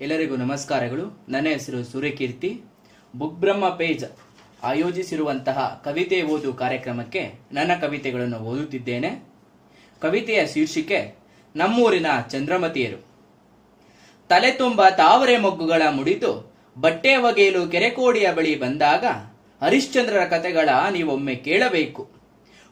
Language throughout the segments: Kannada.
ಎಲ್ಲರಿಗೂ ನಮಸ್ಕಾರಗಳು. ನನ್ನ ಹೆಸರು ಸೂರ್ಯಕೀರ್ತಿ. ಬುಗ್ಬ್ರಹ್ಮ ಪೇಜ್ ಆಯೋಜಿಸಿರುವಂತಹ ಕವಿತೆ ಓದು ಕಾರ್ಯಕ್ರಮಕ್ಕೆ ನನ್ನ ಕವಿತೆಗಳನ್ನು ಓದುತ್ತಿದ್ದೇನೆ. ಕವಿತೆಯ ಶೀರ್ಷಿಕೆ, ನಮ್ಮೂರಿನ ಚಂದ್ರಮತಿಯರು. ತಲೆ ತುಂಬ ತಾವರೆ ಮೊಗ್ಗುಗಳ ಮುಡಿದು ಬಟ್ಟೆ ಒಗೆಯಲು ಕೆರೆಕೋಡಿಯ ಬಳಿ ಬಂದಾಗ ಹರಿಶ್ಚಂದ್ರರ ಕತೆಗಳ ನೀವೊಮ್ಮೆ ಕೇಳಬೇಕು.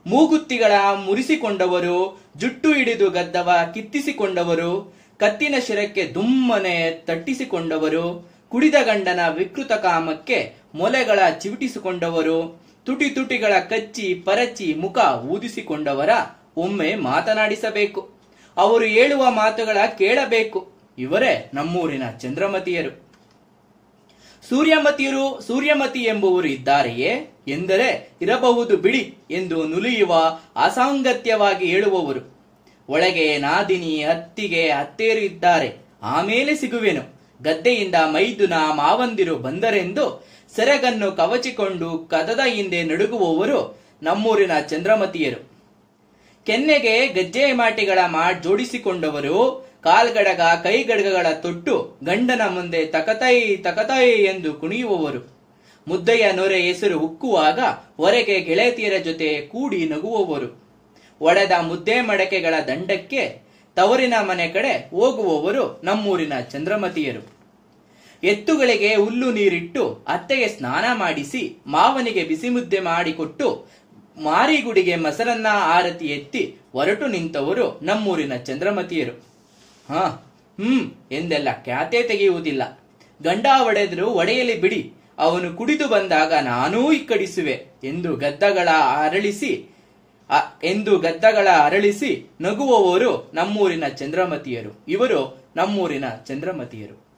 ಮೂಗುತ್ತಿಗಳ ಮುರಿಸಿಕೊಂಡವರು, ಜುಟ್ಟು ಹಿಡಿದು ಗದ್ದವ ಕಿತ್ತಿಸಿಕೊಂಡವರು ಕತ್ತಿನ ಶಿರಕ್ಕೆ ದುಮ್ಮನೆ ತಟ್ಟಿಸಿಕೊಂಡವರು, ಕುಡಿದ ಗಂಡನ ವಿಕೃತ ಕಾಮಕ್ಕೆ ಮೊಲೆಗಳ ಚಿವುಟಿಸಿಕೊಂಡವರು, ತುಟಿ ತುಟಿಗಳ ಕಚ್ಚಿ ಪರಚಿ ಮುಖ ಊದಿಸಿಕೊಂಡವರ ಒಮ್ಮೆ ಮಾತನಾಡಿಸಬೇಕು. ಅವರು ಹೇಳುವ ಮಾತುಗಳ ಕೇಳಬೇಕು. ಇವರೇ ನಮ್ಮೂರಿನ ಚಂದ್ರಮತಿಯರು. ಸೂರ್ಯಮತಿಯರು ಸೂರ್ಯಮತಿ ಎಂಬುವರು ಇದ್ದಾರೆಯೇ? ಎಂದರೆ ಇರಬಹುದು ಬಿಡಿ ಎಂದು ನುಲಿಯುವ ಅಸಾಂಗತ್ಯವಾಗಿ ಹೇಳುವವರು. ಒಳಗೆ ನಾದಿನಿ ಹತ್ತಿಗೆ ಹತ್ತೇರು ಇದ್ದಾರೆ ಆಮೇಲೆ ಸಿಗುವೆನು. ಗದ್ದೆಯಿಂದ ಮೈದುನ ಮಾವಂದಿರು ಬಂದರೆಂದು ಸೆರಗನ್ನು ಕವಚಿಕೊಂಡು ಕದದ ಹಿಂದೆ ನಡುಗುವವರು ನಮ್ಮೂರಿನ ಚಂದ್ರಮತಿಯರು. ಕೆನ್ನೆಗೆ ಗಜ್ಜೆ ಮಾಟಿಗಳ ಮಾ ಜೋಡಿಸಿಕೊಂಡವರು ಕಾಲ್ಗಡಗ ಕೈಗಡಗಗಳ ತೊಟ್ಟು ಗಂಡನ ಮುಂದೆ ತಕತೈ ತಕತೈ ಎಂದು ಕುಣಿಯುವವರು. ಮುದ್ದೆಯ ನೊರೆ ಹೆಸರು ಉಕ್ಕುವಾಗ ಹೊರಗೆ ಗೆಳತಿಯರ ಜೊತೆ ಕೂಡಿ ನಗುವವರು. ಒಡೆದ ಮುದ್ದೆ ಮಡಕೆಗಳ ದಂಡಕ್ಕೆ ತವರಿನ ಮನೆ ಕಡೆ ಹೋಗುವವರು ನಮ್ಮೂರಿನ ಚಂದ್ರಮತಿಯರು. ಎತ್ತುಗಳಿಗೆ ಹುಲ್ಲು ನೀರಿಟ್ಟು ಅತ್ತೆಗೆ ಸ್ನಾನ ಮಾಡಿಸಿ ಮಾವನಿಗೆ ಬಿಸಿ ಮುದ್ದೆ ಮಾಡಿಕೊಟ್ಟು ಮಾರಿಗುಡಿಗೆ ಮಸರನ್ನ ಆರತಿ ಎತ್ತಿ ಹೊರಟು ನಿಂತವರು ನಮ್ಮೂರಿನ ಚಂದ್ರಮತಿಯರು. ಹಾ, ಹ್ಮ್, ಎಂದೆಲ್ಲ ಖ್ಯಾತೆ ತೆಗೆಯುವುದಿಲ್ಲ. ಗಂಡ ಒಡೆದರು ಒಡೆಯಲಿ ಬಿಡಿ, ಅವನು ಕುಡಿದು ಬಂದಾಗ ನಾನೂ ಇಕ್ಕಡಿಸುವೆ ಎಂದು ಗದ್ದಗಳ ಅರಳಿಸಿ ಎಂದು ಗದ್ದಗಳ ಅರಳಿಸಿ ನಗುವವರು ನಮ್ಮೂರಿನ ಚಂದ್ರಮತಿಯರು. ಇವರು ನಮ್ಮೂರಿನ ಚಂದ್ರಮತಿಯರು.